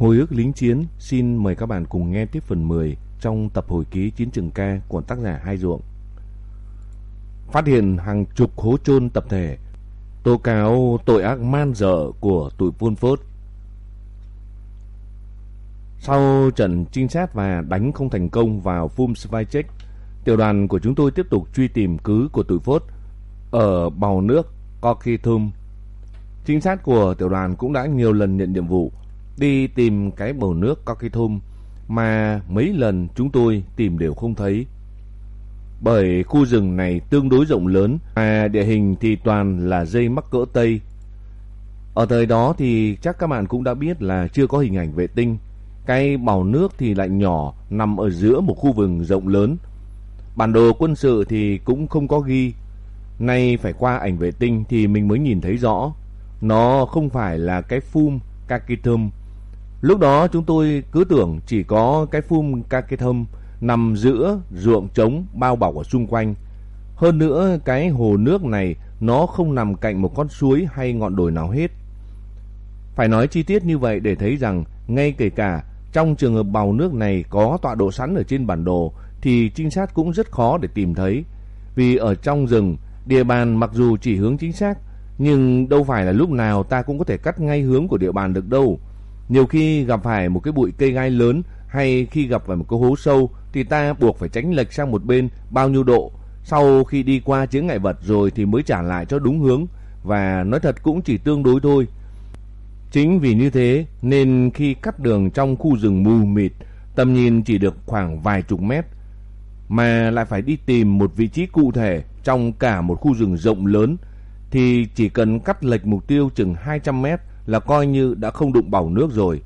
Hồi ức lính chiến xin mời các bạn cùng nghe tiếp phần 10 trong tập hồi ký Chiến trường ca của tác giả Hai Ruộng. Phát hiện hàng chục hố chôn tập thể, tố cáo tội ác man dợ của tụi Pol Pot. Sau trận trinh sát và đánh không thành công vào Phum Svajcek, tiểu đoàn của chúng tôi tiếp tục truy tìm cứ của tụi Phốt ở bào nước Kokithum. Trinh sát của tiểu đoàn cũng đã nhiều lần nhận nhiệm vụ đi tìm cái bầu nước Kokithum mà mấy lần chúng tôi tìm đều không thấy. Bởi khu rừng này tương đối rộng lớn, mà địa hình thì toàn là dây mắc cỡ Tây. Ở thời đó thì chắc các bạn cũng đã biết là chưa có hình ảnh vệ tinh. Cái bào nước thì lại nhỏ, nằm ở giữa một khu vực rộng lớn. Bản đồ quân sự thì cũng không có ghi. Nay phải qua ảnh vệ tinh thì mình mới nhìn thấy rõ. Nó không phải là cái phum Kakitum Lúc đó chúng tôi cứ tưởng chỉ có cái phum Kakethum nằm giữa ruộng trống bao bọc ở xung quanh. Hơn nữa cái hồ nước này nó không nằm cạnh một con suối hay ngọn đồi nào hết. Phải nói chi tiết như vậy để thấy rằng ngay kể cả trong trường hợp bào nước này có tọa độ sẵn ở trên bản đồ thì trinh sát cũng rất khó để tìm thấy. Vì ở trong rừng, địa bàn mặc dù chỉ hướng chính xác nhưng đâu phải là lúc nào ta cũng có thể cắt ngay hướng của địa bàn được đâu. Nhiều khi gặp phải một cái bụi cây gai lớn hay khi gặp phải một cái hố sâu thì ta buộc phải tránh lệch sang một bên bao nhiêu độ. Sau khi đi qua chướng ngại vật rồi thì mới trả lại cho đúng hướng và nói thật cũng chỉ tương đối thôi. Chính vì như thế nên khi cắt đường trong khu rừng mù mịt, tầm nhìn chỉ được khoảng vài chục mét mà lại phải đi tìm một vị trí cụ thể trong cả một khu rừng rộng lớn thì chỉ cần cắt lệch mục tiêu chừng 200 mét là coi như đã không đụng bầu nước rồi.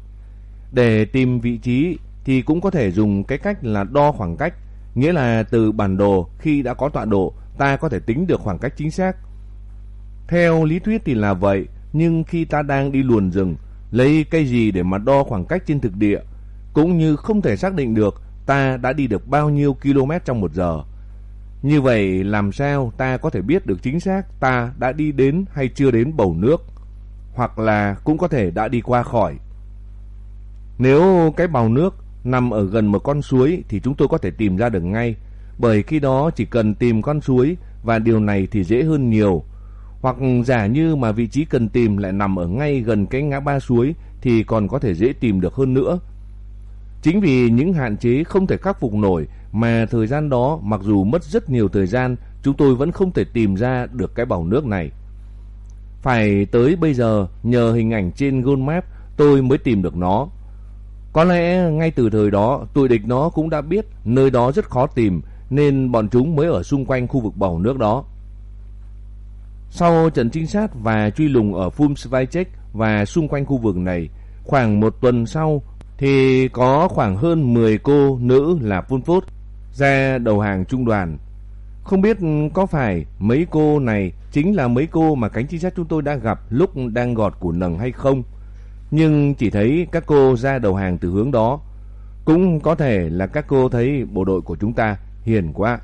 Để tìm vị trí thì cũng có thể dùng cái cách là đo khoảng cách, nghĩa là từ bản đồ khi đã có tọa độ ta có thể tính được khoảng cách chính xác. Theo lý thuyết thì là vậy, nhưng khi ta đang đi luồn rừng, lấy cây gì để mà đo khoảng cách trên thực địa, cũng như không thể xác định được ta đã đi được bao nhiêu km trong một giờ. Như vậy làm sao ta có thể biết được chính xác ta đã đi đến hay chưa đến bầu nước? Hoặc là cũng có thể đã đi qua khỏi. Nếu cái bào nước nằm ở gần một con suối thì chúng tôi có thể tìm ra được ngay, bởi khi đó chỉ cần tìm con suối và điều này thì dễ hơn nhiều. Hoặc giả như mà vị trí cần tìm lại nằm ở ngay gần cái ngã ba suối thì còn có thể dễ tìm được hơn nữa. Chính vì những hạn chế không thể khắc phục nổi mà thời gian đó mặc dù mất rất nhiều thời gian, chúng tôi vẫn không thể tìm ra được cái bào nước này. Phải tới bây giờ nhờ hình ảnh trên Google Maps tôi mới tìm được nó. Có lẽ ngay từ thời đó tụi địch nó cũng đã biết nơi đó rất khó tìm nên bọn chúng mới ở xung quanh khu vực bầu nước đó. Sau trận trinh sát và truy lùng ở Fumsvajcek và xung quanh khu vực này, khoảng một tuần sau thì có khoảng hơn 10 cô nữ là Pol ra đầu hàng trung đoàn không biết có phải mấy cô này chính là mấy cô mà cánh trinh sát chúng tôi đã gặp lúc đang gọt củ nầng hay không. Nhưng chỉ thấy các cô ra đầu hàng từ hướng đó. Cũng có thể là các cô thấy bộ đội của chúng ta hiền quá.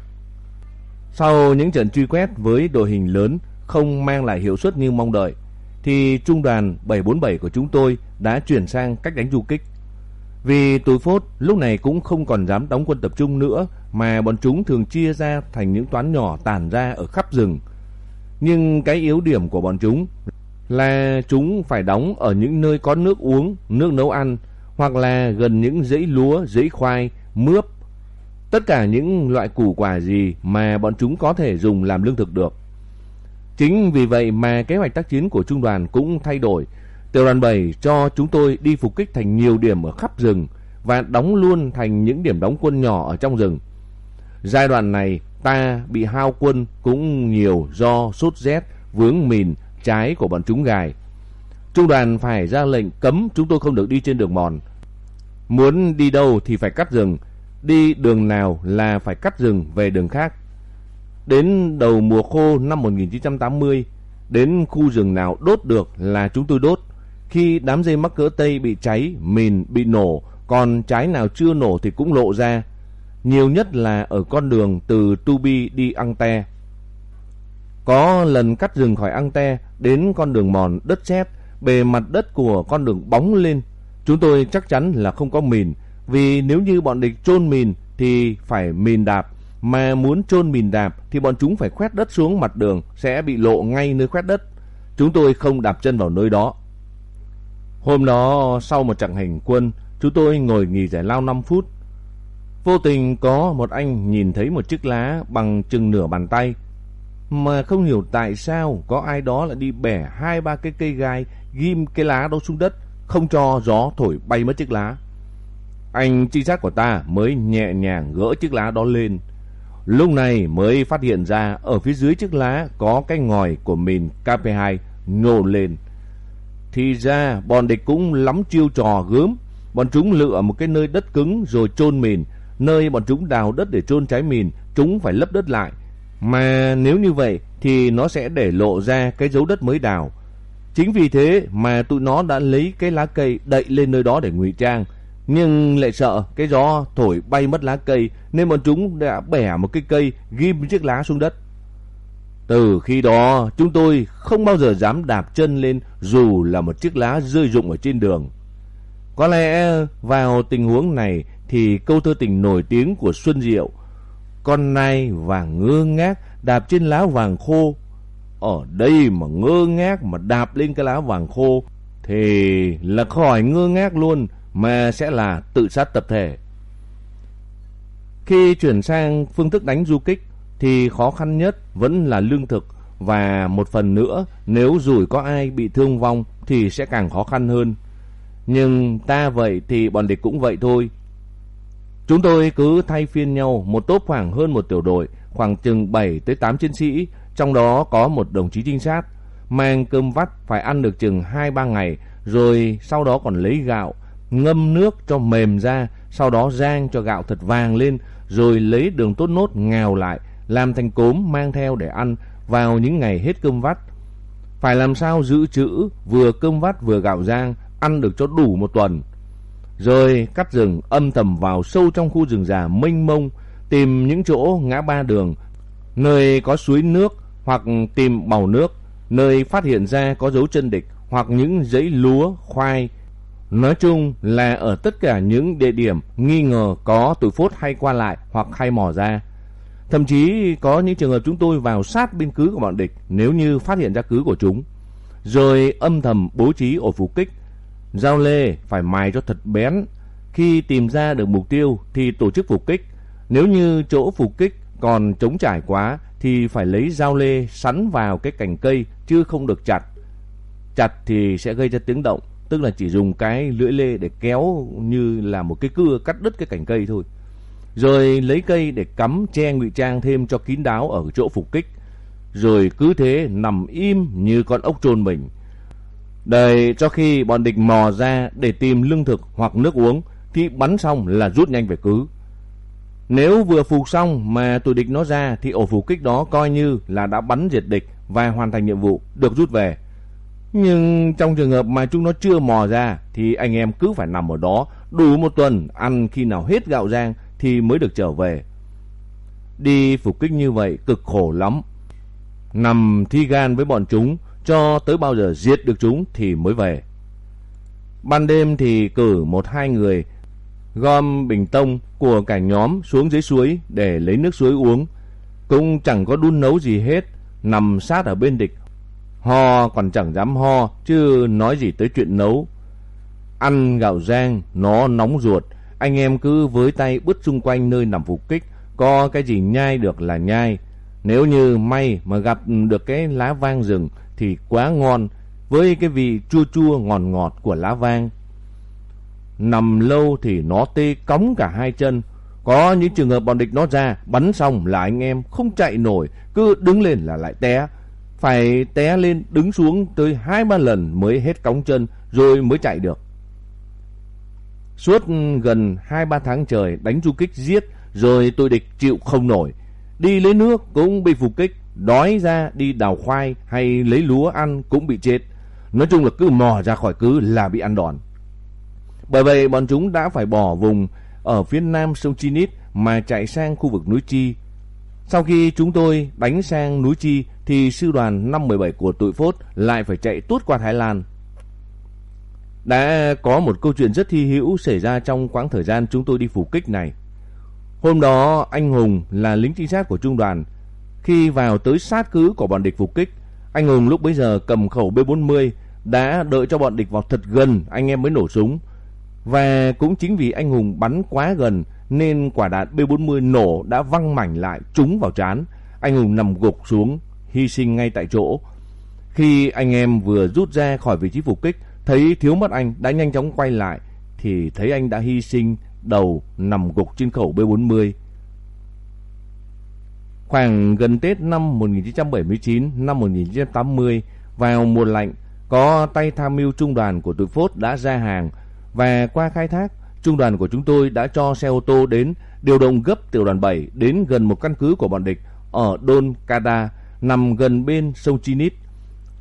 Sau những trận truy quét với đội hình lớn không mang lại hiệu suất như mong đợi, thì trung đoàn 747 của chúng tôi đã chuyển sang cách đánh du kích. Vì tối phốt lúc này cũng không còn dám đóng quân tập trung nữa mà bọn chúng thường chia ra thành những toán nhỏ tản ra ở khắp rừng. Nhưng cái yếu điểm của bọn chúng là chúng phải đóng ở những nơi có nước uống, nước nấu ăn hoặc là gần những dãy lúa, dãy khoai, mướp. Tất cả những loại củ quả gì mà bọn chúng có thể dùng làm lương thực được. Chính vì vậy mà kế hoạch tác chiến của trung đoàn cũng thay đổi Tiểu đoàn 7 cho chúng tôi đi phục kích thành nhiều điểm ở khắp rừng và đóng luôn thành những điểm đóng quân nhỏ ở trong rừng. Giai đoạn này ta bị hao quân cũng nhiều do sốt rét, vướng mìn, trái của bọn chúng gài. Trung đoàn phải ra lệnh cấm chúng tôi không được đi trên đường mòn. Muốn đi đâu thì phải cắt rừng, đi đường nào là phải cắt rừng về đường khác. Đến đầu mùa khô năm 1980, đến khu rừng nào đốt được là chúng tôi đốt. Khi đám dây mắc cỡ Tây bị cháy, mìn bị nổ, còn trái nào chưa nổ thì cũng lộ ra. Nhiều nhất là ở con đường từ Tubi đi Angte. Có lần cắt rừng khỏi Angte đến con đường mòn đất sét, bề mặt đất của con đường bóng lên. Chúng tôi chắc chắn là không có mìn, vì nếu như bọn địch chôn mìn thì phải mìn đạp, mà muốn chôn mìn đạp thì bọn chúng phải khoét đất xuống mặt đường sẽ bị lộ ngay nơi khoét đất. Chúng tôi không đạp chân vào nơi đó. Hôm đó sau một trận hành quân, chúng tôi ngồi nghỉ giải lao 5 phút. Vô tình có một anh nhìn thấy một chiếc lá bằng chừng nửa bàn tay. Mà không hiểu tại sao có ai đó lại đi bẻ hai ba cái cây gai ghim cái lá đó xuống đất, không cho gió thổi bay mất chiếc lá. Anh trinh sát của ta mới nhẹ nhàng gỡ chiếc lá đó lên. Lúc này mới phát hiện ra ở phía dưới chiếc lá có cái ngòi của mình KP2 nhô lên. Thì ra bọn địch cũng lắm chiêu trò gớm. Bọn chúng lựa một cái nơi đất cứng rồi chôn mình Nơi bọn chúng đào đất để chôn trái mìn, chúng phải lấp đất lại. Mà nếu như vậy thì nó sẽ để lộ ra cái dấu đất mới đào. Chính vì thế mà tụi nó đã lấy cái lá cây đậy lên nơi đó để ngụy trang. Nhưng lại sợ cái gió thổi bay mất lá cây nên bọn chúng đã bẻ một cái cây ghim chiếc lá xuống đất. Từ khi đó chúng tôi không bao giờ dám đạp chân lên dù là một chiếc lá rơi rụng ở trên đường. Có lẽ vào tình huống này thì câu thơ tình nổi tiếng của Xuân Diệu, Con nai vàng ngơ ngác đạp trên lá vàng khô, Ở đây mà ngơ ngác mà đạp lên cái lá vàng khô Thì là khỏi ngơ ngác luôn mà sẽ là tự sát tập thể. Khi chuyển sang phương thức đánh du kích thì khó khăn nhất vẫn là lương thực, và một phần nữa, nếu rủi có ai bị thương vong thì sẽ càng khó khăn hơn. Nhưng ta vậy thì bọn địch cũng vậy thôi. Chúng tôi cứ thay phiên nhau một tốp khoảng hơn một tiểu đội, khoảng chừng 7 tới 8 chiến sĩ, trong đó có một đồng chí trinh sát, mang cơm vắt phải ăn được chừng 2-3 ngày, rồi sau đó còn lấy gạo, ngâm nước cho mềm ra, sau đó rang cho gạo thật vàng lên, rồi lấy đường tốt nốt ngào lại, làm thành cốm mang theo để ăn vào những ngày hết cơm vắt. Phải làm sao giữ chữ vừa cơm vắt vừa gạo rang, ăn được cho đủ một tuần. Rồi cắt rừng âm thầm vào sâu trong khu rừng già mênh mông, tìm những chỗ ngã ba đường, nơi có suối nước hoặc tìm bào nước, nơi phát hiện ra có dấu chân địch hoặc những giấy lúa, khoai, Nói chung là ở tất cả những địa điểm nghi ngờ có tụi phốt hay qua lại hoặc hay mò ra. Thậm chí có những trường hợp chúng tôi vào sát bên cứ của bọn địch nếu như phát hiện ra cứ của chúng. Rồi âm thầm bố trí ổ phục kích. Giao lê phải mài cho thật bén. Khi tìm ra được mục tiêu thì tổ chức phục kích. Nếu như chỗ phục kích còn trống trải quá thì phải lấy dao lê sắn vào cái cành cây chứ không được chặt. Chặt thì sẽ gây ra tiếng động, tức là chỉ dùng cái lưỡi lê để kéo như là một cái cưa cắt đứt cái cành cây thôi. Rồi lấy cây để cắm che ngụy trang thêm cho kín đáo ở chỗ phục kích. Rồi cứ thế nằm im như con ốc trôn mình. Đợi cho khi bọn địch mò ra để tìm lương thực hoặc nước uống, thì bắn xong là rút nhanh về cứ. Nếu vừa phục xong mà tụi địch nó ra, thì ổ phục kích đó coi như là đã bắn diệt địch và hoàn thành nhiệm vụ, được rút về. Nhưng trong trường hợp mà chúng nó chưa mò ra, thì anh em cứ phải nằm ở đó đủ một tuần ăn khi nào hết gạo rang thì mới được trở về. Đi phục kích như vậy cực khổ lắm. Nằm thi gan với bọn chúng cho tới bao giờ giết được chúng thì mới về. Ban đêm thì cử một hai người gom bình tông của cả nhóm xuống dưới suối để lấy nước suối uống. Cũng chẳng có đun nấu gì hết, nằm sát ở bên địch Ho còn chẳng dám ho, chứ nói gì tới chuyện nấu. Ăn gạo rang, nó nóng ruột, anh em cứ với tay bứt xung quanh nơi nằm phục kích, có cái gì nhai được là nhai. Nếu như may mà gặp được cái lá vang rừng thì quá ngon, với cái vị chua chua ngọt ngọt của lá vang. Nằm lâu thì nó tê cống cả hai chân. Có những trường hợp bọn địch nó ra, bắn xong là anh em không chạy nổi, cứ đứng lên là lại té phải té lên đứng xuống tới hai ba lần mới hết cống chân rồi mới chạy được. Suốt gần hai ba tháng trời đánh du kích giết rồi tôi địch chịu không nổi. Đi lấy nước cũng bị phục kích, đói ra đi đào khoai hay lấy lúa ăn cũng bị chết. Nói chung là cứ mò ra khỏi cứ là bị ăn đòn. Bởi vậy bọn chúng đã phải bỏ vùng ở phía nam sông Chinit mà chạy sang khu vực núi Chi. Sau khi chúng tôi đánh sang núi Chi thì sư đoàn 517 của tụi Phốt lại phải chạy tuốt qua Thái Lan. đã có một câu chuyện rất hy hữu xảy ra trong quãng thời gian chúng tôi đi phục kích này. Hôm đó anh Hùng là lính trinh sát của trung đoàn. Khi vào tới sát cứ của bọn địch phục kích, anh Hùng lúc bấy giờ cầm khẩu B40 đã đợi cho bọn địch vào thật gần anh em mới nổ súng. Và cũng chính vì anh Hùng bắn quá gần nên quả đạn B40 nổ đã văng mảnh lại trúng vào trán. Anh Hùng nằm gục xuống, hy sinh ngay tại chỗ. Khi anh em vừa rút ra khỏi vị trí phục kích, thấy thiếu mất anh đã nhanh chóng quay lại thì thấy anh đã hy sinh đầu nằm gục trên khẩu B40. Khoảng gần Tết năm 1979, năm 1980, vào mùa lạnh, có tay tham mưu trung đoàn của tụi Phốt đã ra hàng và qua khai thác, trung đoàn của chúng tôi đã cho xe ô tô đến điều động gấp tiểu đoàn 7 đến gần một căn cứ của bọn địch ở Don Cada, nằm gần bên sông Chinit,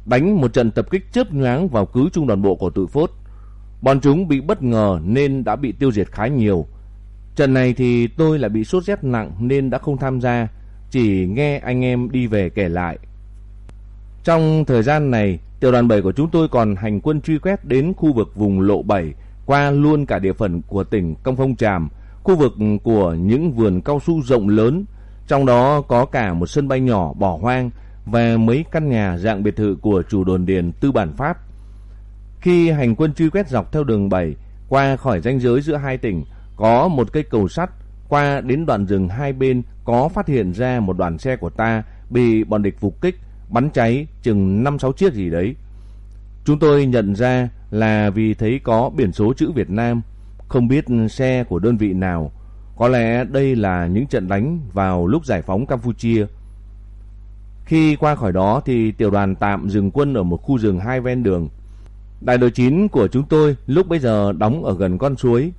đánh một trận tập kích chớp nhoáng vào cứ trung đoàn bộ của tụi Phốt. Bọn chúng bị bất ngờ nên đã bị tiêu diệt khá nhiều. Trận này thì tôi là bị sốt rét nặng nên đã không tham gia, chỉ nghe anh em đi về kể lại. Trong thời gian này, tiểu đoàn 7 của chúng tôi còn hành quân truy quét đến khu vực vùng lộ 7, qua luôn cả địa phận của tỉnh Công Phong Tràm, khu vực của những vườn cao su rộng lớn, trong đó có cả một sân bay nhỏ bỏ hoang và mấy căn nhà dạng biệt thự của chủ đồn điền tư bản Pháp. Khi hành quân truy quét dọc theo đường 7 qua khỏi ranh giới giữa hai tỉnh, có một cây cầu sắt qua đến đoạn rừng hai bên có phát hiện ra một đoàn xe của ta bị bọn địch phục kích, bắn cháy chừng 5-6 chiếc gì đấy. Chúng tôi nhận ra là vì thấy có biển số chữ Việt Nam, không biết xe của đơn vị nào. Có lẽ đây là những trận đánh vào lúc giải phóng Campuchia. Khi qua khỏi đó thì tiểu đoàn tạm dừng quân ở một khu rừng hai ven đường. Đại đội 9 của chúng tôi lúc bây giờ đóng ở gần con suối.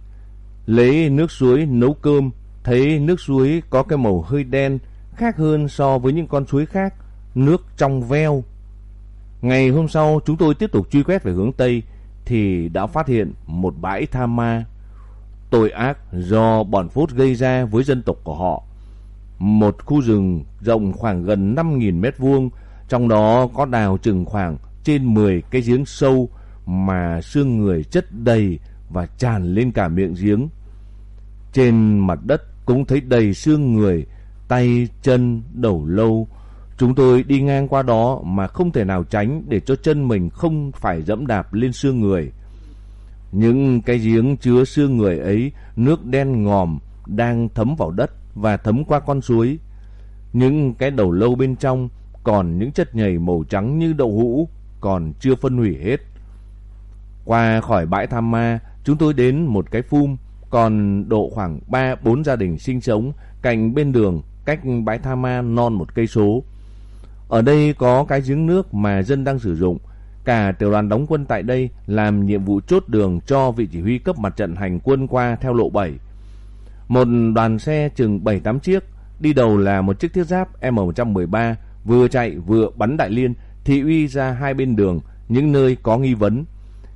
Lấy nước suối nấu cơm, thấy nước suối có cái màu hơi đen, khác hơn so với những con suối khác, nước trong veo. Ngày hôm sau chúng tôi tiếp tục truy quét về hướng Tây thì đã phát hiện một bãi tha ma. Tội ác do bọn phốt gây ra với dân tộc của họ. Một khu rừng rộng khoảng gần 5.000 mét vuông, trong đó có đào chừng khoảng trên 10 cái giếng sâu mà xương người chất đầy và tràn lên cả miệng giếng. Trên mặt đất cũng thấy đầy xương người, tay, chân, đầu lâu. Chúng tôi đi ngang qua đó mà không thể nào tránh để cho chân mình không phải dẫm đạp lên xương người. Những cái giếng chứa xương người ấy, nước đen ngòm đang thấm vào đất và thấm qua con suối. Những cái đầu lâu bên trong còn những chất nhầy màu trắng như đậu hũ còn chưa phân hủy hết. Qua khỏi bãi tham ma, chúng tôi đến một cái phum còn độ khoảng 3-4 gia đình sinh sống cạnh bên đường cách bãi tha ma non một cây số. Ở đây có cái giếng nước mà dân đang sử dụng. Cả tiểu đoàn đóng quân tại đây làm nhiệm vụ chốt đường cho vị chỉ huy cấp mặt trận hành quân qua theo lộ 7. Một đoàn xe chừng 7-8 chiếc, đi đầu là một chiếc thiết giáp M113 vừa chạy vừa bắn đại liên thị uy ra hai bên đường những nơi có nghi vấn.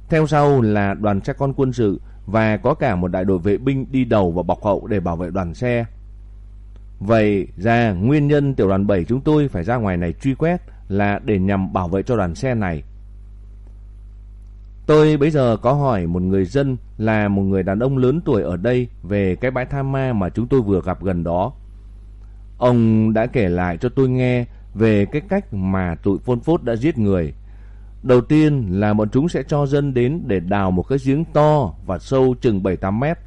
Theo sau là đoàn xe con quân sự và có cả một đại đội vệ binh đi đầu và bọc hậu để bảo vệ đoàn xe. Vậy ra nguyên nhân tiểu đoàn 7 chúng tôi phải ra ngoài này truy quét là để nhằm bảo vệ cho đoàn xe này. Tôi bây giờ có hỏi một người dân là một người đàn ông lớn tuổi ở đây về cái bãi tham ma mà chúng tôi vừa gặp gần đó. Ông đã kể lại cho tôi nghe về cái cách mà tụi phôn phốt đã giết người. Đầu tiên là bọn chúng sẽ cho dân đến để đào một cái giếng to và sâu chừng 7-8 mét.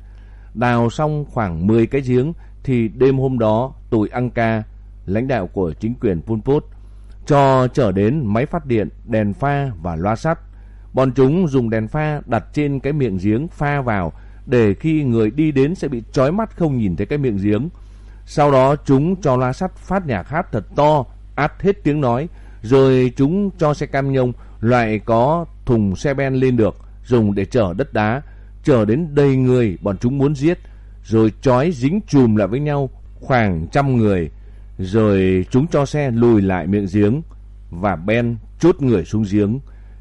Đào xong khoảng 10 cái giếng thì đêm hôm đó tụi Anka, lãnh đạo của chính quyền Pol Pot, cho trở đến máy phát điện, đèn pha và loa sắt. Bọn chúng dùng đèn pha đặt trên cái miệng giếng pha vào để khi người đi đến sẽ bị chói mắt không nhìn thấy cái miệng giếng. Sau đó chúng cho loa sắt phát nhạc hát thật to, át hết tiếng nói, rồi chúng cho xe cam nhông loại có thùng xe ben lên được, dùng để chở đất đá, chở đến đầy người bọn chúng muốn giết, rồi trói dính chùm lại với nhau khoảng trăm người, rồi chúng cho xe lùi lại miệng giếng và Ben chốt người xuống giếng.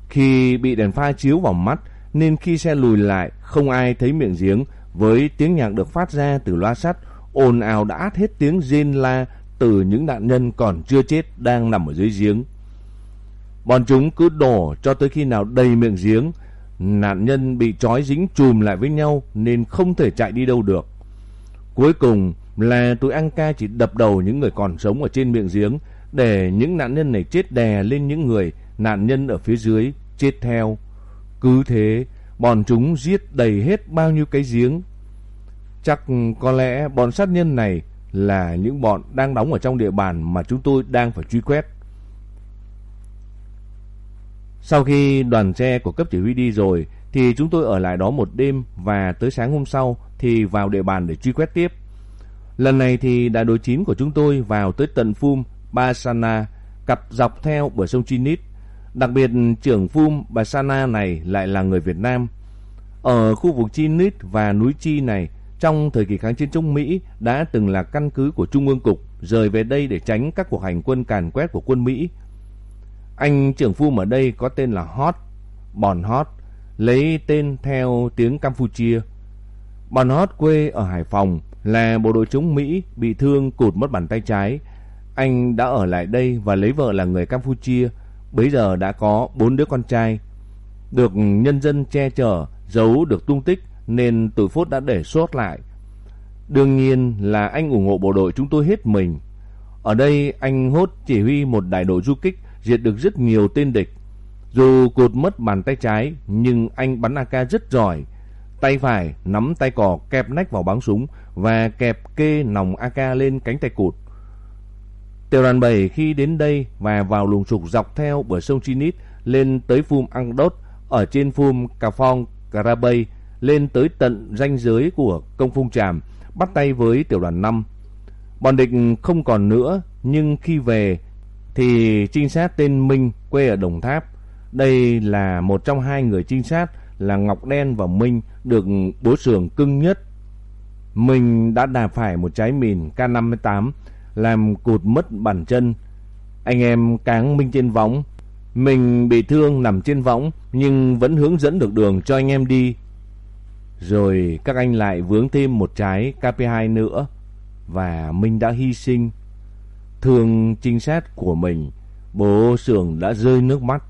Khi bị đèn pha chiếu vào mắt nên khi xe lùi lại không ai thấy miệng giếng với tiếng nhạc được phát ra từ loa sắt ồn ào đã át hết tiếng rên la từ những nạn nhân còn chưa chết đang nằm ở dưới giếng. Bọn chúng cứ đổ cho tới khi nào đầy miệng giếng Nạn nhân bị trói dính chùm lại với nhau nên không thể chạy đi đâu được. Cuối cùng là tụi ăn ca chỉ đập đầu những người còn sống ở trên miệng giếng để những nạn nhân này chết đè lên những người nạn nhân ở phía dưới chết theo. Cứ thế, bọn chúng giết đầy hết bao nhiêu cái giếng. Chắc có lẽ bọn sát nhân này là những bọn đang đóng ở trong địa bàn mà chúng tôi đang phải truy quét. Sau khi đoàn xe của cấp chỉ huy đi rồi thì chúng tôi ở lại đó một đêm và tới sáng hôm sau thì vào địa bàn để truy quét tiếp. Lần này thì đại đội 9 của chúng tôi vào tới tận Phum, Basana, cặp dọc theo bờ sông Chinit. Đặc biệt trưởng Phum Basana này lại là người Việt Nam. Ở khu vực Chinit và núi Chi này, trong thời kỳ kháng chiến chống Mỹ đã từng là căn cứ của Trung ương Cục, rời về đây để tránh các cuộc hành quân càn quét của quân Mỹ. Anh trưởng phu ở đây có tên là Hot, Bon Hot, lấy tên theo tiếng Campuchia. Bon Hot quê ở Hải Phòng, là bộ đội chống Mỹ bị thương cụt mất bàn tay trái. Anh đã ở lại đây và lấy vợ là người Campuchia, bấy giờ đã có bốn đứa con trai. Được nhân dân che chở, giấu được tung tích nên tụi Phốt đã để sốt lại. Đương nhiên là anh ủng hộ bộ đội chúng tôi hết mình. Ở đây anh hốt chỉ huy một đại đội du kích diệt được rất nhiều tên địch. Dù cột mất bàn tay trái nhưng anh bắn AK rất giỏi. Tay phải nắm tay cò kẹp nách vào bắn súng và kẹp kê nòng AK lên cánh tay cụt. Tiểu đoàn 7 khi đến đây và vào luồng trục dọc theo bờ sông Chinit lên tới phum Angdot ở trên phum Cà Phong, Karabay lên tới tận ranh giới của công phung tràm bắt tay với tiểu đoàn 5. Bọn địch không còn nữa nhưng khi về thì trinh sát tên Minh, quê ở Đồng Tháp. Đây là một trong hai người trinh sát là Ngọc Đen và Minh được bố sường cưng nhất mình đã đạp phải một trái mìn K58 làm cụt mất bàn chân. Anh em cáng Minh trên võng. Mình bị thương nằm trên võng, nhưng vẫn hướng dẫn được đường cho anh em đi. Rồi các anh lại vướng thêm một trái KP2 nữa và Minh đã hy sinh. Thương trinh sát của mình, bố sưởng đã rơi nước mắt.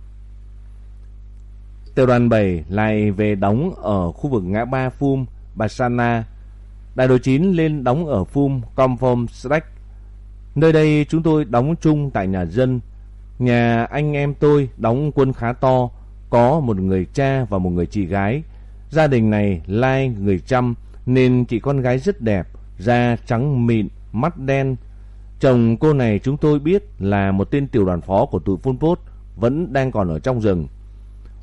Tiểu đoàn 7 lại về đóng ở khu vực ngã ba Phum, Basana Đại đội 9 lên đóng ở Phum Comform Slack. Nơi đây chúng tôi đóng chung tại nhà dân. Nhà anh em tôi đóng quân khá to, có một người cha và một người chị gái. Gia đình này lai người chăm nên chị con gái rất đẹp, da trắng mịn, mắt đen. Chồng cô này chúng tôi biết là một tên tiểu đoàn phó của tụi Pol Pot, vẫn đang còn ở trong rừng.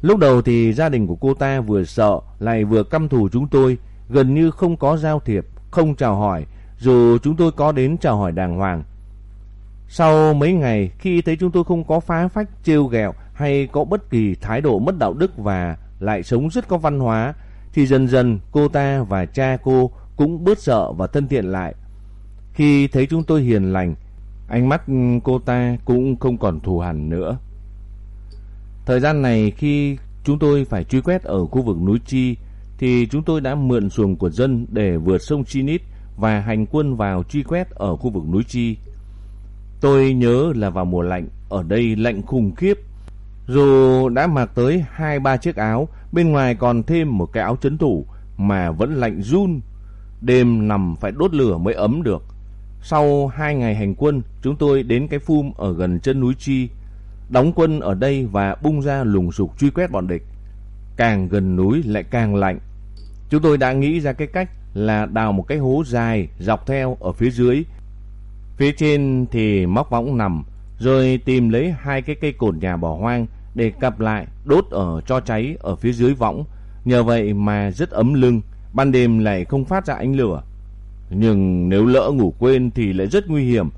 Lúc đầu thì gia đình của cô ta vừa sợ lại vừa căm thù chúng tôi, gần như không có giao thiệp, không chào hỏi, dù chúng tôi có đến chào hỏi đàng hoàng. Sau mấy ngày, khi thấy chúng tôi không có phá phách, trêu ghẹo hay có bất kỳ thái độ mất đạo đức và lại sống rất có văn hóa, thì dần dần cô ta và cha cô cũng bớt sợ và thân thiện lại. Khi thấy chúng tôi hiền lành, ánh mắt cô ta cũng không còn thù hằn nữa. Thời gian này khi chúng tôi phải truy quét ở khu vực núi Chi, thì chúng tôi đã mượn xuồng của dân để vượt sông Chinit và hành quân vào truy quét ở khu vực núi Chi. Tôi nhớ là vào mùa lạnh, ở đây lạnh khủng khiếp. Dù đã mặc tới hai ba chiếc áo, bên ngoài còn thêm một cái áo chấn thủ mà vẫn lạnh run. Đêm nằm phải đốt lửa mới ấm được. Sau hai ngày hành quân, chúng tôi đến cái phum ở gần chân núi Chi, đóng quân ở đây và bung ra lùng sục truy quét bọn địch. Càng gần núi lại càng lạnh. Chúng tôi đã nghĩ ra cái cách là đào một cái hố dài dọc theo ở phía dưới. Phía trên thì móc võng nằm, rồi tìm lấy hai cái cây cột nhà bỏ hoang để cặp lại đốt ở cho cháy ở phía dưới võng. Nhờ vậy mà rất ấm lưng, ban đêm lại không phát ra ánh lửa. Nhưng nếu lỡ ngủ quên thì lại rất nguy hiểm.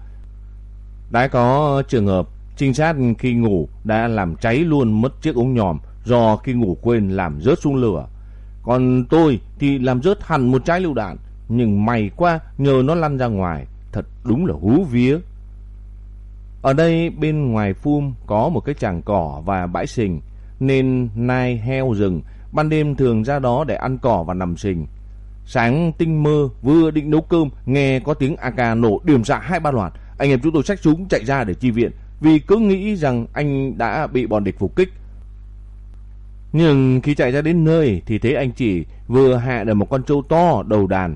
Đã có trường hợp trinh sát khi ngủ đã làm cháy luôn mất chiếc ống nhòm do khi ngủ quên làm rớt xuống lửa. Còn tôi thì làm rớt hẳn một trái lựu đạn, nhưng may quá nhờ nó lăn ra ngoài, thật đúng là hú vía. Ở đây bên ngoài phum có một cái tràng cỏ và bãi sình, nên nai heo rừng ban đêm thường ra đó để ăn cỏ và nằm sình. Sáng tinh mơ vừa định nấu cơm, nghe có tiếng AK nổ điểm dạ hai ba loạt, anh em chúng tôi xách súng chạy ra để chi viện vì cứ nghĩ rằng anh đã bị bọn địch phục kích Nhưng khi chạy ra đến nơi thì thấy anh chỉ vừa hạ được một con trâu to đầu đàn.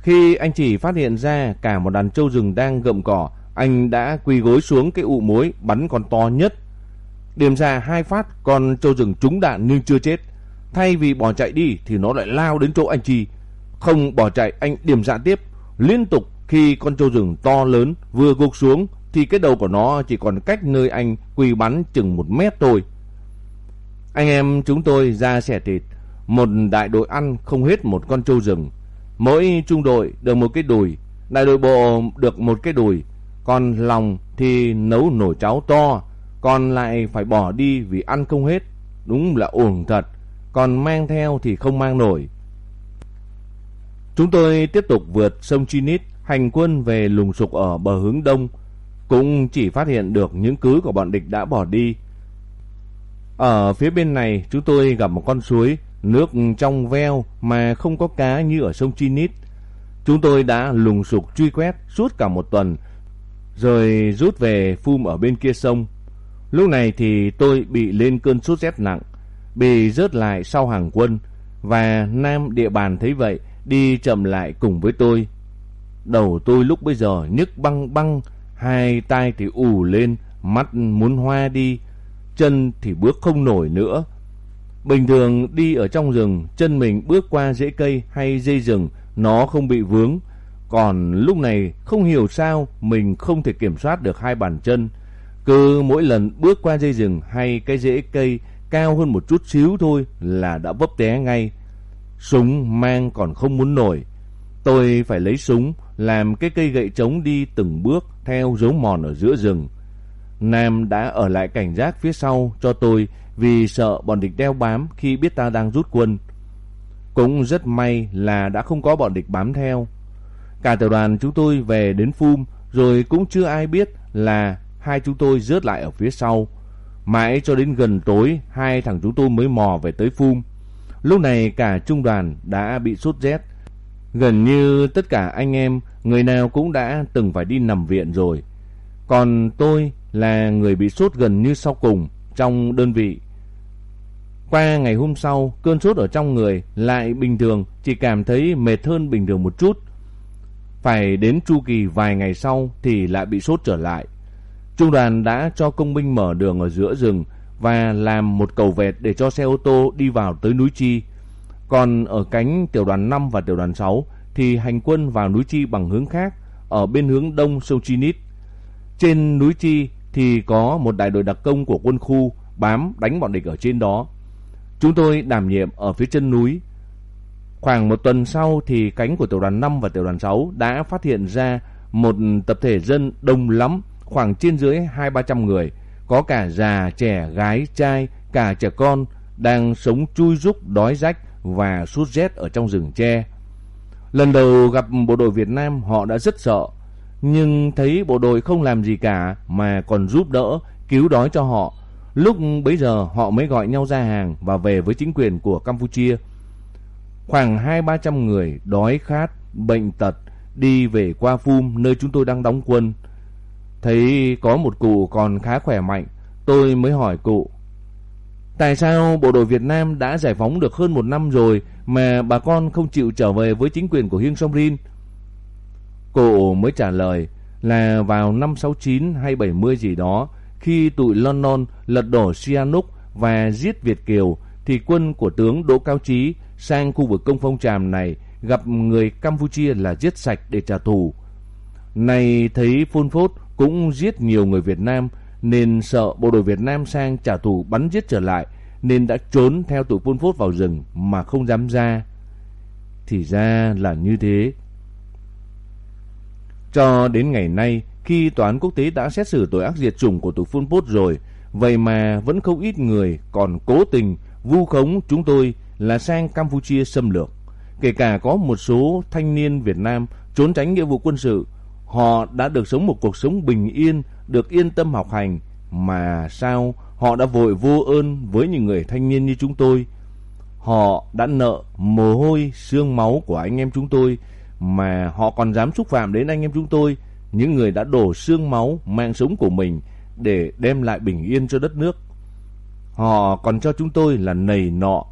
Khi anh chỉ phát hiện ra cả một đàn trâu rừng đang gậm cỏ, anh đã quỳ gối xuống cái ụ mối bắn con to nhất. Điểm ra dạ hai phát con trâu rừng trúng đạn nhưng chưa chết. Thay vì bỏ chạy đi thì nó lại lao đến chỗ anh Chi. Không bỏ chạy, anh điểm dạ tiếp. Liên tục khi con trâu rừng to lớn vừa gục xuống thì cái đầu của nó chỉ còn cách nơi anh quỳ bắn chừng một mét thôi. Anh em chúng tôi ra xẻ thịt. Một đại đội ăn không hết một con trâu rừng. Mỗi trung đội được một cái đùi. Đại đội bộ được một cái đùi. Còn lòng thì nấu nồi cháo to. Còn lại phải bỏ đi vì ăn không hết. Đúng là ổn thật. Còn mang theo thì không mang nổi. Chúng tôi tiếp tục vượt sông Chinit hành quân về lùng sục ở bờ hướng đông. Cũng chỉ phát hiện được những cứ của bọn địch đã bỏ đi. Ở phía bên này chúng tôi gặp một con suối nước trong veo mà không có cá như ở sông Chinit. Chúng tôi đã lùng sục truy quét suốt cả một tuần rồi rút về phum ở bên kia sông. Lúc này thì tôi bị lên cơn sốt rét nặng, bị rớt lại sau hàng quân và Nam địa bàn thấy vậy đi chậm lại cùng với tôi. Đầu tôi lúc bây giờ nhức băng băng, hai tay thì ù lên, mắt muốn hoa đi, chân thì bước không nổi nữa. Bình thường đi ở trong rừng, chân mình bước qua rễ cây hay dây rừng, nó không bị vướng. Còn lúc này không hiểu sao mình không thể kiểm soát được hai bàn chân. Cứ mỗi lần bước qua dây rừng hay cái rễ cây cao hơn một chút xíu thôi là đã vấp té ngay. Súng mang còn không muốn nổi. Tôi phải lấy súng, làm cái cây gậy trống đi từng bước theo dấu mòn ở giữa rừng. Nam đã ở lại cảnh giác phía sau cho tôi vì sợ bọn địch đeo bám khi biết ta đang rút quân. Cũng rất may là đã không có bọn địch bám theo. Cả tiểu đoàn chúng tôi về đến Phum, rồi cũng chưa ai biết là hai chúng tôi rớt lại ở phía sau. Mãi cho đến gần tối hai thằng chúng tôi mới mò về tới Phum. Lúc này cả trung đoàn đã bị sốt rét. Gần như tất cả anh em người nào cũng đã từng phải đi nằm viện rồi. Còn tôi là người bị sốt gần như sau cùng trong đơn vị. Qua ngày hôm sau, cơn sốt ở trong người lại bình thường, chỉ cảm thấy mệt hơn bình thường một chút. Phải đến chu kỳ vài ngày sau thì lại bị sốt trở lại. Trung đoàn đã cho công binh mở đường ở giữa rừng và làm một cầu vẹt để cho xe ô tô đi vào tới núi Chi. Còn ở cánh tiểu đoàn 5 và tiểu đoàn 6 thì hành quân vào núi Chi bằng hướng khác, ở bên hướng đông sông Chinit. Trên núi Chi thì có một đại đội đặc công của quân khu bám đánh bọn địch ở trên đó. Chúng tôi đảm nhiệm ở phía chân núi. Khoảng một tuần sau thì cánh của tiểu đoàn 5 và tiểu đoàn 6 đã phát hiện ra một tập thể dân đông lắm, khoảng trên dưới 2-300 người, có cả già, trẻ, gái, trai, cả trẻ con đang sống chui rúc, đói rách và sút rét ở trong rừng tre. Lần đầu gặp bộ đội Việt Nam họ đã rất sợ, nhưng thấy bộ đội không làm gì cả mà còn giúp đỡ, cứu đói cho họ. Lúc bấy giờ họ mới gọi nhau ra hàng và về với chính quyền của Campuchia. Khoảng hai ba trăm người đói khát, bệnh tật đi về qua Phum nơi chúng tôi đang đóng quân. Thấy có một cụ còn khá khỏe mạnh, tôi mới hỏi cụ. Tại sao bộ đội Việt Nam đã giải phóng được hơn một năm rồi mà bà con không chịu trở về với chính quyền của Hiêng Sông Rin? Cụ mới trả lời là vào năm 69 hay 70 gì đó, khi tụi London lật đổ Sihanouk và giết Việt Kiều, thì quân của tướng Đỗ Cao Trí sang khu vực công phong tràm này gặp người Campuchia là giết sạch để trả thù. Này thấy Phun Phốt cũng giết nhiều người Việt Nam nên sợ bộ đội Việt Nam sang trả thù bắn giết trở lại nên đã trốn theo tụi Pol Pot vào rừng mà không dám ra. Thì ra là như thế. Cho đến ngày nay, khi tòa án quốc tế đã xét xử tội ác diệt chủng của tụi Pol Pot rồi, vậy mà vẫn không ít người còn cố tình vu khống chúng tôi là sang Campuchia xâm lược. Kể cả có một số thanh niên Việt Nam trốn tránh nghĩa vụ quân sự, họ đã được sống một cuộc sống bình yên, được yên tâm học hành, mà sao họ đã vội vô ơn với những người thanh niên như chúng tôi. Họ đã nợ mồ hôi, xương máu của anh em chúng tôi, mà họ còn dám xúc phạm đến anh em chúng tôi, những người đã đổ xương máu, mạng sống của mình để đem lại bình yên cho đất nước. Họ còn cho chúng tôi là nầy nọ.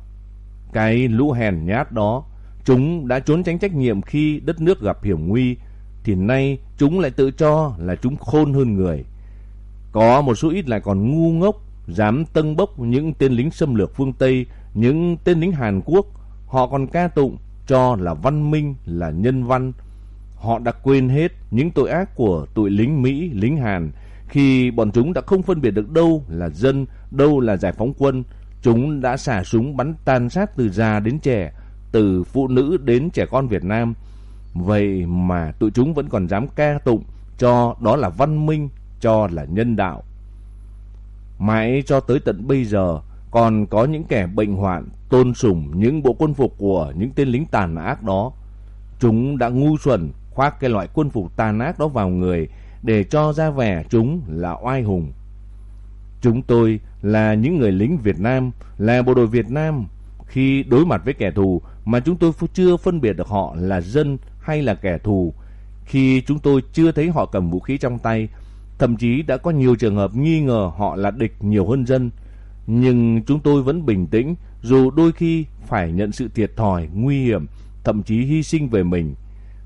Cái lũ hèn nhát đó, chúng đã trốn tránh trách nhiệm khi đất nước gặp hiểm nguy, thì nay chúng lại tự cho là chúng khôn hơn người. Có một số ít lại còn ngu ngốc, dám tâng bốc những tên lính xâm lược phương Tây, những tên lính Hàn Quốc. Họ còn ca tụng cho là văn minh, là nhân văn. Họ đã quên hết những tội ác của tụi lính Mỹ, lính Hàn, khi bọn chúng đã không phân biệt được đâu là dân, đâu là giải phóng quân. Chúng đã xả súng bắn tàn sát từ già đến trẻ, từ phụ nữ đến trẻ con Việt Nam. Vậy mà tụi chúng vẫn còn dám ca tụng cho đó là văn minh, cho là nhân đạo. Mãi cho tới tận bây giờ, còn có những kẻ bệnh hoạn tôn sùng những bộ quân phục của những tên lính tàn ác đó. Chúng đã ngu xuẩn khoác cái loại quân phục tàn ác đó vào người để cho ra vẻ chúng là oai hùng. Chúng tôi là những người lính Việt Nam, là bộ đội Việt Nam. Khi đối mặt với kẻ thù mà chúng tôi chưa phân biệt được họ là dân hay là kẻ thù, khi chúng tôi chưa thấy họ cầm vũ khí trong tay, thậm chí đã có nhiều trường hợp nghi ngờ họ là địch nhiều hơn dân. Nhưng chúng tôi vẫn bình tĩnh dù đôi khi phải nhận sự thiệt thòi, nguy hiểm, thậm chí hy sinh về mình.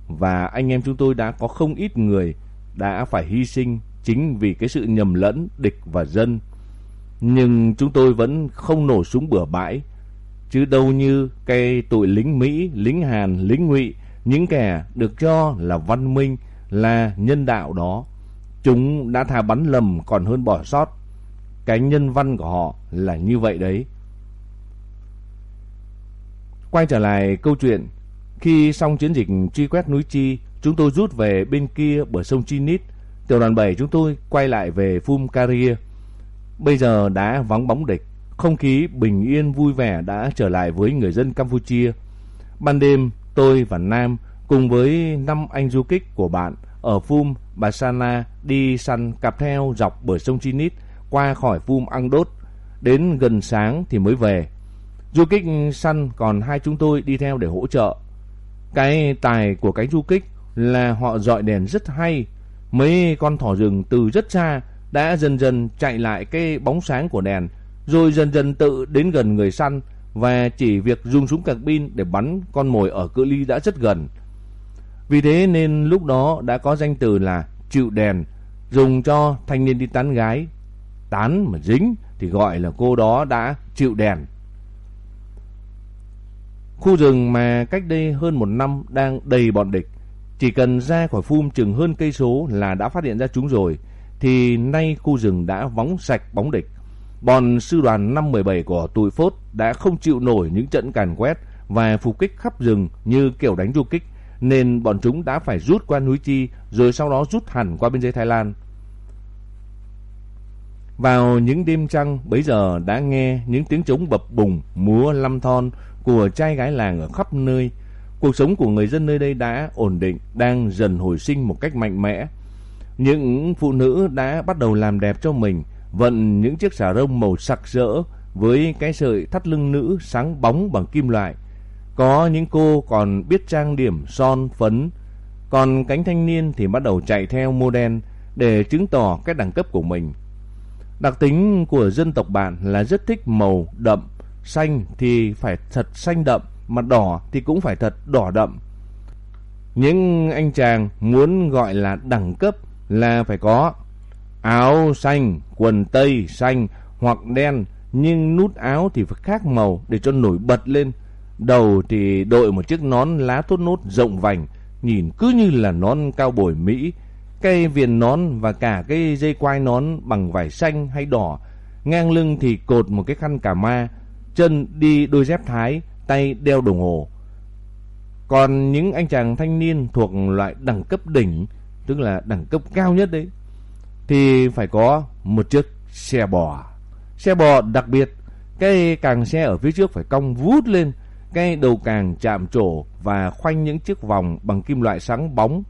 Và anh em chúng tôi đã có không ít người đã phải hy sinh chính vì cái sự nhầm lẫn địch và dân. Nhưng chúng tôi vẫn không nổ súng bừa bãi, chứ đâu như cây tụi lính Mỹ, lính Hàn, lính Ngụy, những kẻ được cho là văn minh, là nhân đạo đó. Chúng đã thà bắn lầm còn hơn bỏ sót. Cái nhân văn của họ là như vậy đấy. Quay trở lại câu chuyện, khi xong chiến dịch truy quét núi Chi, chúng tôi rút về bên kia bờ sông Chinit. Tiểu đoàn 7 chúng tôi quay lại về Phum Caria. Bây giờ đã vắng bóng địch, không khí bình yên vui vẻ đã trở lại với người dân Campuchia. Ban đêm, tôi và Nam cùng với năm anh du kích của bạn ở Phum Basana đi săn cặp theo dọc bờ sông Chinit qua khỏi Phum Ang Đốt. Đến gần sáng thì mới về. Du kích săn còn hai chúng tôi đi theo để hỗ trợ. Cái tài của cánh du kích là họ dọi đèn rất hay. Mấy con thỏ rừng từ rất xa đã dần dần chạy lại cái bóng sáng của đèn, rồi dần dần tự đến gần người săn và chỉ việc dùng súng cạc pin để bắn con mồi ở cự ly đã rất gần. Vì thế nên lúc đó đã có danh từ là chịu đèn, dùng cho thanh niên đi tán gái. Tán mà dính thì gọi là cô đó đã chịu đèn. Khu rừng mà cách đây hơn một năm đang đầy bọn địch. Chỉ cần ra khỏi phum chừng hơn cây số là đã phát hiện ra chúng rồi. Thì nay khu rừng đã vóng sạch bóng địch. Bọn sư đoàn 517 của tụi phốt đã không chịu nổi những trận càn quét và phục kích khắp rừng như kiểu đánh du kích. Nên bọn chúng đã phải rút qua núi Chi rồi sau đó rút hẳn qua biên giới Thái Lan. Vào những đêm trăng bấy giờ đã nghe những tiếng trống bập bùng, múa lâm thon của trai gái làng ở khắp nơi. Cuộc sống của người dân nơi đây đã ổn định, đang dần hồi sinh một cách mạnh mẽ. Những phụ nữ đã bắt đầu làm đẹp cho mình, vận những chiếc xà rông màu sặc sỡ với cái sợi thắt lưng nữ sáng bóng bằng kim loại. Có những cô còn biết trang điểm son phấn, còn cánh thanh niên thì bắt đầu chạy theo mô đen để chứng tỏ cái đẳng cấp của mình. Đặc tính của dân tộc bạn là rất thích màu đậm, xanh thì phải thật xanh đậm, mà đỏ thì cũng phải thật đỏ đậm. Những anh chàng muốn gọi là đẳng cấp là phải có áo xanh, quần tây xanh hoặc đen, nhưng nút áo thì phải khác màu để cho nổi bật lên. Đầu thì đội một chiếc nón lá thốt nốt rộng vành, nhìn cứ như là nón cao bồi Mỹ. Cây viền nón và cả cái dây quai nón bằng vải xanh hay đỏ. Ngang lưng thì cột một cái khăn cà ma, chân đi đôi dép thái, tay đeo đồng hồ. Còn những anh chàng thanh niên thuộc loại đẳng cấp đỉnh, tức là đẳng cấp cao nhất đấy, thì phải có một chiếc xe bò. Xe bò đặc biệt, cái càng xe ở phía trước phải cong vút lên, cái đầu càng chạm trổ và khoanh những chiếc vòng bằng kim loại sáng bóng.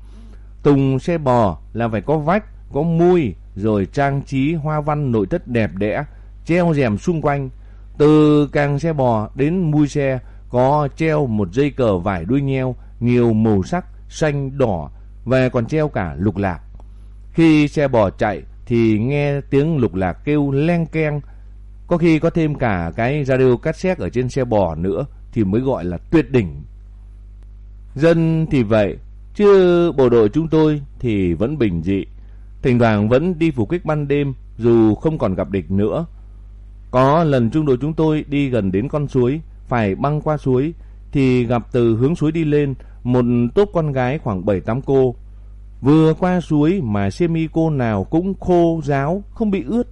Tùng xe bò là phải có vách, có mui, rồi trang trí hoa văn nội thất đẹp đẽ, treo rèm xung quanh. Từ càng xe bò đến mui xe có treo một dây cờ vải đuôi nheo nhiều màu sắc xanh đỏ và còn treo cả lục lạc. Khi xe bò chạy thì nghe tiếng lục lạc kêu len keng Có khi có thêm cả cái radio cassette ở trên xe bò nữa thì mới gọi là tuyệt đỉnh. Dân thì vậy, chứ bộ đội chúng tôi thì vẫn bình dị. Thỉnh thoảng vẫn đi phục kích ban đêm dù không còn gặp địch nữa. Có lần trung đội chúng tôi đi gần đến con suối, phải băng qua suối, thì gặp từ hướng suối đi lên một tốp con gái khoảng 7-8 cô. Vừa qua suối mà xe mi cô nào cũng khô ráo, không bị ướt.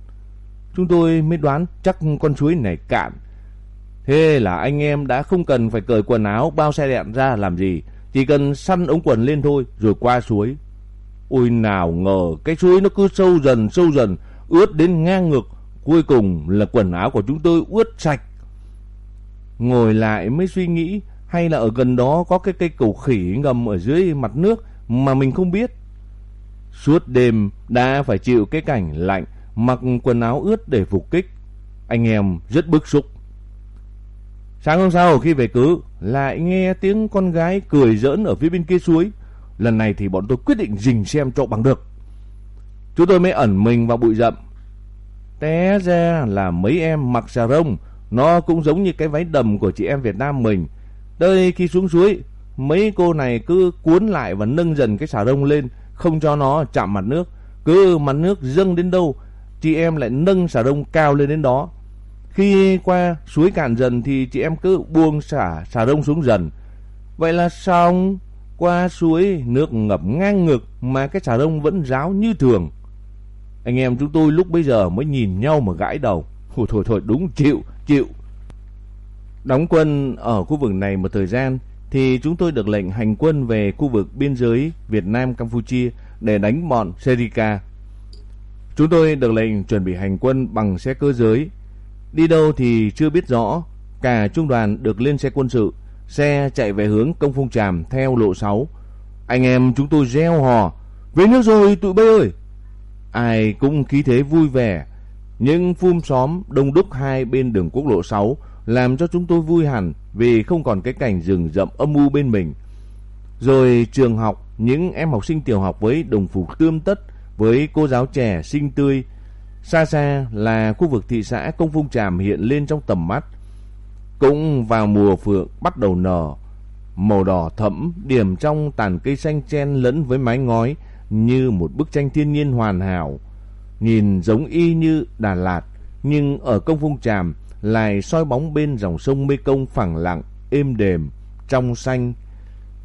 Chúng tôi mới đoán chắc con suối này cạn. Thế là anh em đã không cần phải cởi quần áo bao xe đẹn ra làm gì. Chỉ cần săn ống quần lên thôi rồi qua suối. Ôi nào ngờ cái suối nó cứ sâu dần sâu dần ướt đến ngang ngực. Cuối cùng là quần áo của chúng tôi ướt sạch. Ngồi lại mới suy nghĩ hay là ở gần đó có cái cây cầu khỉ ngầm ở dưới mặt nước mà mình không biết. Suốt đêm đã phải chịu cái cảnh lạnh, mặc quần áo ướt để phục kích. Anh em rất bức xúc. Sáng hôm sau khi về cứ, lại nghe tiếng con gái cười giỡn ở phía bên kia suối. Lần này thì bọn tôi quyết định dình xem trộm bằng được. Chúng tôi mới ẩn mình vào bụi rậm. Té ra là mấy em mặc xà rông, nó cũng giống như cái váy đầm của chị em Việt Nam mình. Đây khi xuống suối, mấy cô này cứ cuốn lại và nâng dần cái xà rông lên, không cho nó chạm mặt nước. Cứ mặt nước dâng đến đâu, chị em lại nâng xà rông cao lên đến đó. Khi qua suối cạn dần thì chị em cứ buông xả xà rông xuống dần. Vậy là xong, qua suối nước ngập ngang ngực mà cái xà rông vẫn ráo như thường. Anh em chúng tôi lúc bây giờ mới nhìn nhau mà gãi đầu. Thôi thôi thôi đúng chịu, chịu. Đóng quân ở khu vực này một thời gian thì chúng tôi được lệnh hành quân về khu vực biên giới Việt Nam Campuchia để đánh bọn Serika. Chúng tôi được lệnh chuẩn bị hành quân bằng xe cơ giới. Đi đâu thì chưa biết rõ, cả trung đoàn được lên xe quân sự, xe chạy về hướng công phong tràm theo lộ 6. Anh em chúng tôi reo hò, về nước rồi tụi bay ơi! Ai cũng khí thế vui vẻ, Những phum xóm đông đúc hai bên đường quốc lộ 6 làm cho chúng tôi vui hẳn vì không còn cái cảnh rừng rậm âm u bên mình. Rồi trường học, những em học sinh tiểu học với đồng phục tươm tất, với cô giáo trẻ xinh tươi. Xa xa là khu vực thị xã Công Phung Tràm hiện lên trong tầm mắt. Cũng vào mùa phượng bắt đầu nở, màu đỏ thẫm điểm trong tàn cây xanh chen lẫn với mái ngói như một bức tranh thiên nhiên hoàn hảo. Nhìn giống y như Đà Lạt, nhưng ở Công Phung Tràm lại soi bóng bên dòng sông Mê Công phẳng lặng, êm đềm, trong xanh.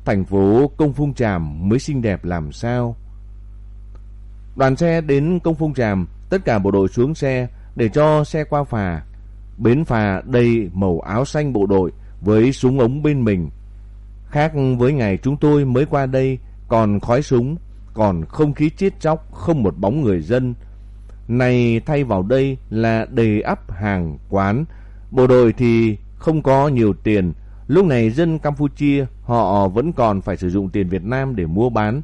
Thành phố Công Phung Tràm mới xinh đẹp làm sao. Đoàn xe đến Công Phung Tràm, tất cả bộ đội xuống xe để cho xe qua phà. Bến phà đầy màu áo xanh bộ đội với súng ống bên mình. Khác với ngày chúng tôi mới qua đây còn khói súng, còn không khí chết chóc, không một bóng người dân. Này thay vào đây là đầy ắp hàng quán. Bộ đội thì không có nhiều tiền. Lúc này dân Campuchia họ vẫn còn phải sử dụng tiền Việt Nam để mua bán.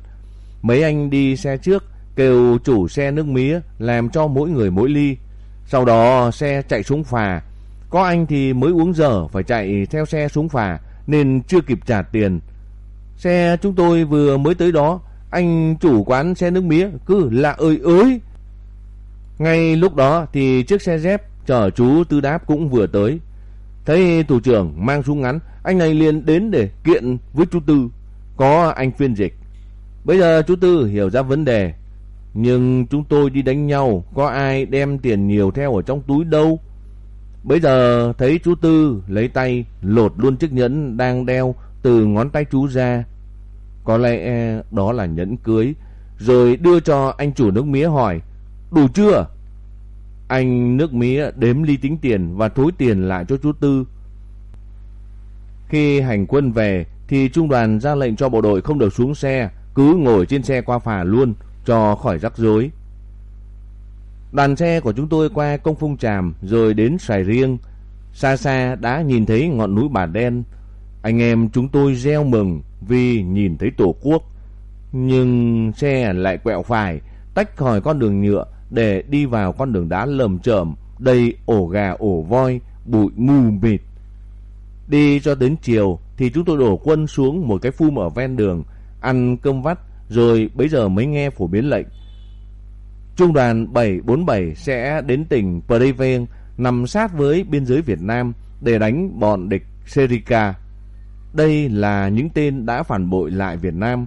Mấy anh đi xe trước kêu chủ xe nước mía làm cho mỗi người mỗi ly. Sau đó xe chạy xuống phà. Có anh thì mới uống giờ phải chạy theo xe xuống phà nên chưa kịp trả tiền. Xe chúng tôi vừa mới tới đó, anh chủ quán xe nước mía cứ lạ ơi ơi ngay lúc đó thì chiếc xe dép chở chú Tư Đáp cũng vừa tới. Thấy thủ trưởng mang súng ngắn, anh này liền đến để kiện với chú Tư. Có anh phiên dịch. Bây giờ chú Tư hiểu ra vấn đề. Nhưng chúng tôi đi đánh nhau, có ai đem tiền nhiều theo ở trong túi đâu. Bây giờ thấy chú Tư lấy tay lột luôn chiếc nhẫn đang đeo từ ngón tay chú ra. Có lẽ đó là nhẫn cưới. Rồi đưa cho anh chủ nước mía hỏi Đủ chưa? Anh nước mía đếm ly tính tiền và thối tiền lại cho chú Tư. Khi hành quân về thì trung đoàn ra lệnh cho bộ đội không được xuống xe, cứ ngồi trên xe qua phà luôn cho khỏi rắc rối. Đoàn xe của chúng tôi qua công phung tràm rồi đến sài riêng. Xa xa đã nhìn thấy ngọn núi Bà Đen. Anh em chúng tôi reo mừng vì nhìn thấy tổ quốc. Nhưng xe lại quẹo phải, tách khỏi con đường nhựa để đi vào con đường đá lầm chởm đầy ổ gà ổ voi, bụi mù mịt. Đi cho đến chiều thì chúng tôi đổ quân xuống một cái phum ở ven đường, ăn cơm vắt rồi bây giờ mới nghe phổ biến lệnh. Trung đoàn 747 sẽ đến tỉnh Preven nằm sát với biên giới Việt Nam để đánh bọn địch Serica. Đây là những tên đã phản bội lại Việt Nam.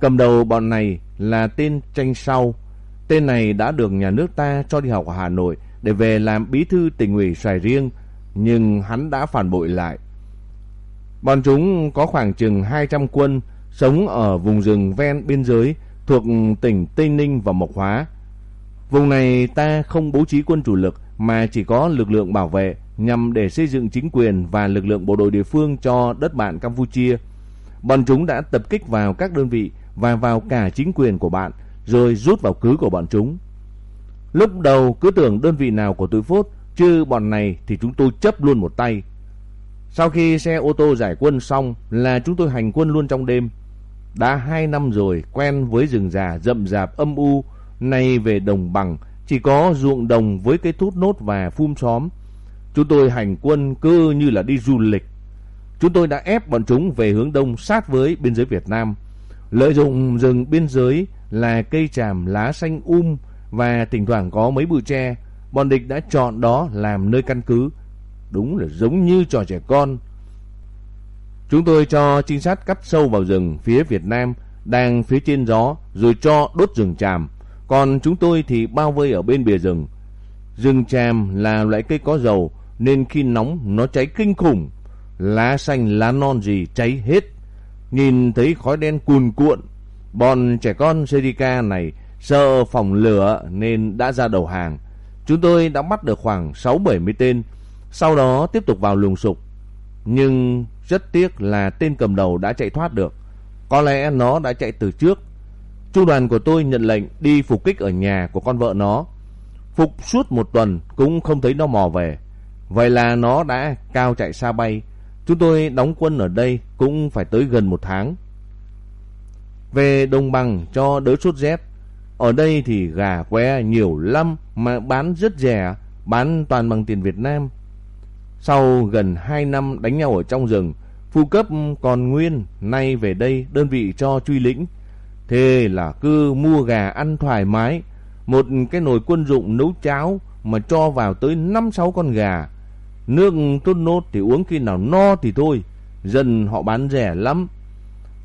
Cầm đầu bọn này là tên Tranh Sau. Tên này đã được nhà nước ta cho đi học ở Hà Nội để về làm bí thư tỉnh ủy xoài riêng, nhưng hắn đã phản bội lại. Bọn chúng có khoảng chừng 200 quân sống ở vùng rừng ven biên giới thuộc tỉnh Tây Ninh và Mộc Hóa. Vùng này ta không bố trí quân chủ lực mà chỉ có lực lượng bảo vệ nhằm để xây dựng chính quyền và lực lượng bộ đội địa phương cho đất bạn Campuchia. Bọn chúng đã tập kích vào các đơn vị và vào cả chính quyền của bạn rồi rút vào cứ của bọn chúng. Lúc đầu cứ tưởng đơn vị nào của tụi Phốt chứ bọn này thì chúng tôi chấp luôn một tay. Sau khi xe ô tô giải quân xong là chúng tôi hành quân luôn trong đêm. Đã hai năm rồi quen với rừng già rậm rạp âm u, nay về đồng bằng, chỉ có ruộng đồng với cây thốt nốt và phum xóm. Chúng tôi hành quân cứ như là đi du lịch. Chúng tôi đã ép bọn chúng về hướng đông sát với biên giới Việt Nam. Lợi dụng rừng biên giới là cây tràm lá xanh um và thỉnh thoảng có mấy bụi tre, bọn địch đã chọn đó làm nơi căn cứ. Đúng là giống như trò trẻ con. Chúng tôi cho trinh sát cắt sâu vào rừng phía Việt Nam đang phía trên gió rồi cho đốt rừng tràm. Còn chúng tôi thì bao vây ở bên bìa rừng. Rừng tràm là loại cây có dầu nên khi nóng nó cháy kinh khủng. Lá xanh lá non gì cháy hết. Nhìn thấy khói đen cuồn cuộn. Bọn trẻ con Serica này sợ phòng lửa nên đã ra đầu hàng. Chúng tôi đã bắt được khoảng 6-70 tên. Sau đó tiếp tục vào luồng sục. Nhưng rất tiếc là tên cầm đầu đã chạy thoát được. Có lẽ nó đã chạy từ trước. Trung đoàn của tôi nhận lệnh đi phục kích ở nhà của con vợ nó. Phục suốt một tuần cũng không thấy nó mò về. Vậy là nó đã cao chạy xa bay. Chúng tôi đóng quân ở đây cũng phải tới gần một tháng. Về đồng bằng cho đỡ sốt rét. Ở đây thì gà que nhiều lắm mà bán rất rẻ, bán toàn bằng tiền Việt Nam. Sau gần 2 năm đánh nhau ở trong rừng, phu cấp còn nguyên, nay về đây đơn vị cho truy lĩnh. Thế là cứ mua gà ăn thoải mái, một cái nồi quân dụng nấu cháo mà cho vào tới 5-6 con gà. Nước tốt nốt thì uống khi nào no thì thôi, dân họ bán rẻ lắm.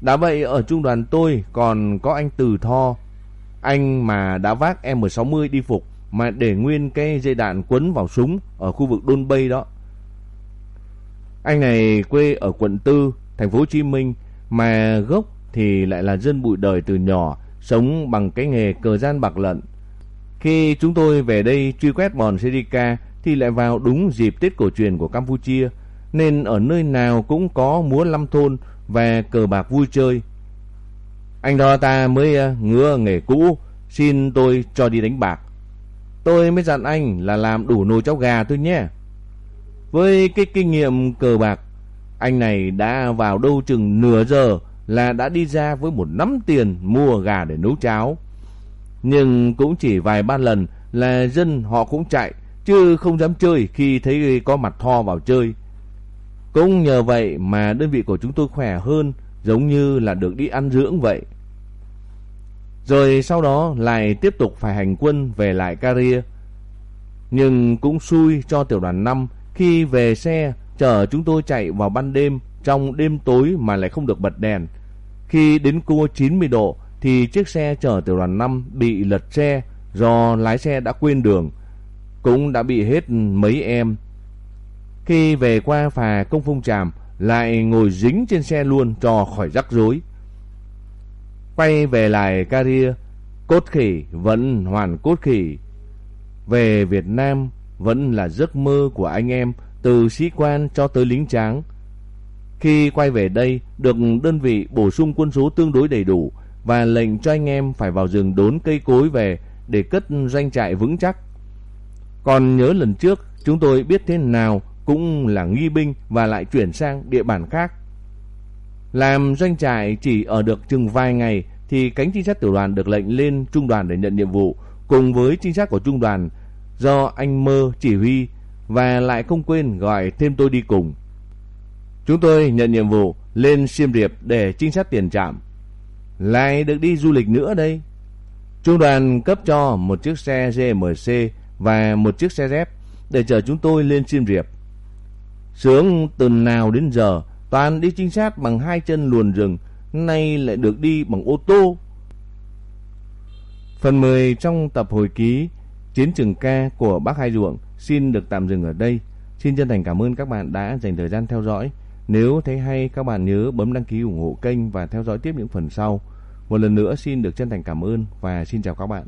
Đã vậy ở trung đoàn tôi còn có anh Từ Tho, anh mà đã vác M60 đi phục mà để nguyên cái dây đạn quấn vào súng ở khu vực Đôn Bay đó. Anh này quê ở quận Tư, thành phố Hồ Chí Minh mà gốc thì lại là dân bụi đời từ nhỏ, sống bằng cái nghề cờ gian bạc lận. Khi chúng tôi về đây truy quét bọn Serica thì lại vào đúng dịp Tết cổ truyền của Campuchia, nên ở nơi nào cũng có múa lâm thôn và cờ bạc vui chơi. Anh đó ta mới ờ, ngứa nghề cũ, xin tôi cho đi đánh bạc. Tôi mới dặn anh là làm đủ nồi cháo gà thôi nhé. Với cái kinh nghiệm cờ bạc, anh này đã vào đâu chừng nửa giờ là đã đi ra với một nắm tiền mua gà để nấu cháo. Nhưng cũng chỉ vài ba lần là dân họ cũng chạy, chứ không dám chơi khi thấy có mặt tho vào chơi. Cũng nhờ vậy mà đơn vị của chúng tôi khỏe hơn, giống như là được đi ăn dưỡng vậy. Rồi sau đó lại tiếp tục phải hành quân về lại Caria. Nhưng cũng xui cho tiểu đoàn 5 khi về xe chở chúng tôi chạy vào ban đêm trong đêm tối mà lại không được bật đèn. Khi đến cua 90 độ thì chiếc xe chở tiểu đoàn 5 bị lật xe do lái xe đã quên đường. Cũng đã bị hết mấy em. Khi về qua phà công phung tràm lại ngồi dính trên xe luôn cho khỏi rắc rối. Quay về lại Caria, cốt khỉ vẫn hoàn cốt khỉ. Về Việt Nam vẫn là giấc mơ của anh em từ sĩ quan cho tới lính tráng. Khi quay về đây, được đơn vị bổ sung quân số tương đối đầy đủ và lệnh cho anh em phải vào rừng đốn cây cối về để cất doanh trại vững chắc. Còn nhớ lần trước, chúng tôi biết thế nào cũng là nghi binh và lại chuyển sang địa bàn khác. Làm doanh trại chỉ ở được chừng vài ngày thì cánh trinh sát tiểu đoàn được lệnh lên trung đoàn để nhận nhiệm vụ, cùng với trinh sát của trung đoàn do anh Mơ chỉ huy và lại không quên gọi thêm tôi đi cùng. Chúng tôi nhận nhiệm vụ lên Siem Reap để trinh sát tiền trạm. Lại được đi du lịch nữa đây. Trung đoàn cấp cho một chiếc xe GMC và một chiếc xe dép để chờ chúng tôi lên Siem Reap. Sướng từ nào đến giờ, toàn đi trinh sát bằng hai chân luồn rừng, nay lại được đi bằng ô tô. Phần 10 trong tập hồi ký Chiến trường ca của Bác Hai Ruộng xin được tạm dừng ở đây. Xin chân thành cảm ơn các bạn đã dành thời gian theo dõi. Nếu thấy hay các bạn nhớ bấm đăng ký ủng hộ kênh và theo dõi tiếp những phần sau. Một lần nữa xin được chân thành cảm ơn và xin chào các bạn.